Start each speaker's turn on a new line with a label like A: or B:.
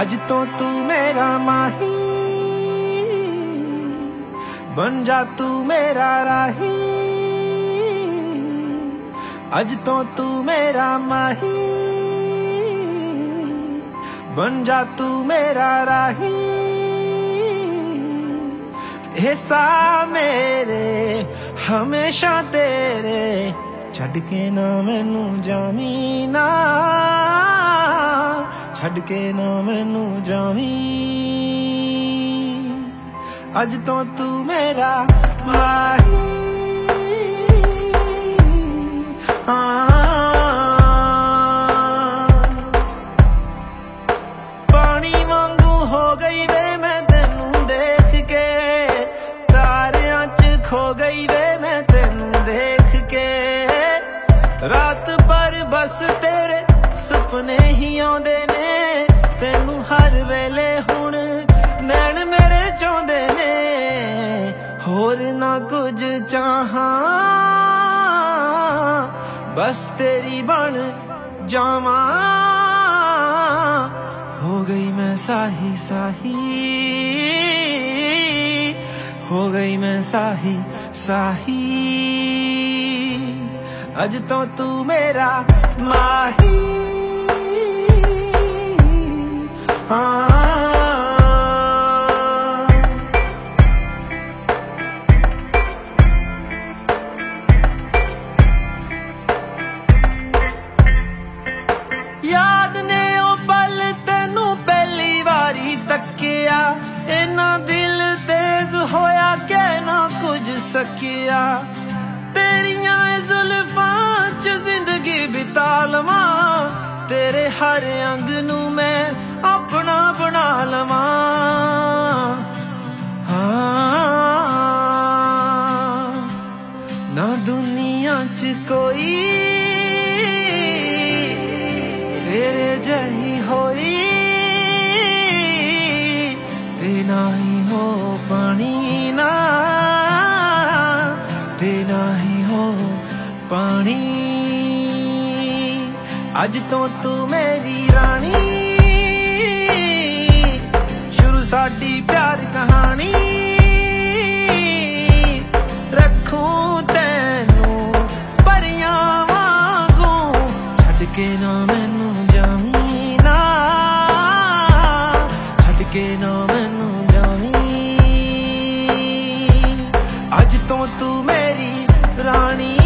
A: ਅੱਜ ਤੋਂ ਤੂੰ ਮੇਰਾ ਮਾਹੀ ਬਣ ਜਾ ਤੂੰ ਮੇਰਾ ਰਾਹੀ। ਅੱਜ ਤੋਂ ਤੂੰ ਮੇਰਾ ਮਾਹੀ ਬਣ ਜਾ ਤੂੰ ਮੇਰਾ ਰਾਹੀ। ਹਿੱਸਾ ਮੇਰੇ, ਹਮੇਸ਼ਾ ਤੇਰੇ, ਛੱਡ ਕੇ ਨਾ ਮੈਨੂੰ ਜਾਵੀਂ ਨਾ ਛੱਡ ਕੇ ਨਾ ਮੈਨੂੰ ਜਾਵੀਂ। ਅੱਜ ਤੋਂ ਤੂੰ ਮੇਰਾ ਮਾਹੀ ਪਾਣੀ ਵਾਂਗੂ ਹੋ ਗਈ ਵੇ ਮੈਂ ਤੈਨੂੰ ਦੇਖ ਕੇ। ਤਾਰਿਆਂ 'ਚ ਖੋ ਗਈ ਵੇ ਮੈਂ ਤੈਨੂੰ ਦੇਖ ਕੇ। ਰਾਤ ਪਰ ਬਸ ਤੇਰੇ ਸੁਪਨੇ ਹੀ ਆਉਂਦੇ ਨੇ। ਤੈਨੂੰ ਹਰ ਵੇਲੇ ਹੁਣ ਨੈਣ ਮੇਰੇ ਚਾਹੁੰਦੇ ਨੇ। ਹੋਰ ਨਾ ਕੁਝ ਚਾਹਾਂ, ਬਸ ਤੇਰੀ ਬਣ ਜਾਵਾਂ। ਹੋ ਗਈ ਮੈਂ ਸਾਹੀ ਸਾਹੀ, ਹੋ ਗਈ ਮੈਂ ਸਾਹੀ ਸਾਹੀ। ਅੱਜ ਤੋਂ ਤੂੰ ਮੇਰਾ ਮਾਹੀ। ਯਾਦ ਨੇ ਉਹ ਪਲ ਤੈਨੂੰ ਪਹਿਲੀ ਵਾਰੀ ਤੱਕਿਆ ਇਨਾ ਦਿਲ ਤੇਜ਼ ਹੋਇਆ ਕਿ ਨਾ ਕੁਝ ਸਕਿਆ ਤੇਰੀਆਂ ਜ਼ੁਲਫਾਂ 'ਚ ਜ਼ਿੰਦਗੀ ਬਿਤਾ ਲਵਾਂ ਤੇਰੇ ਹਰ ਅੰਗ ਨੂੰ ਦੁਨੀਆ 'ਚ ਕੋਈ ਤੇਰੇ ਜਹੀ ਹੋਈ ਤੇ ਨਹੀਂ ਹੋ ਪਾਣੀ ਨਾ, ਤੇ ਨਹੀਂ ਹੋ ਪਾਣੀ। ਅੱਜ ਤੋਂ ਤੂੰ ਮੇਰੀ ਰਾਣੀ। ਕੇ ਨਾ ਮੈਨੂੰ ਜਾਵੀਂ ਨਾ ਛੱਡ ਕੇ ਨਾ ਮੈਨੂੰ ਜਾਵੀਂ ਅੱਜ ਤੋਂ ਤੂੰ ਮੇਰੀ ਰਾਣੀ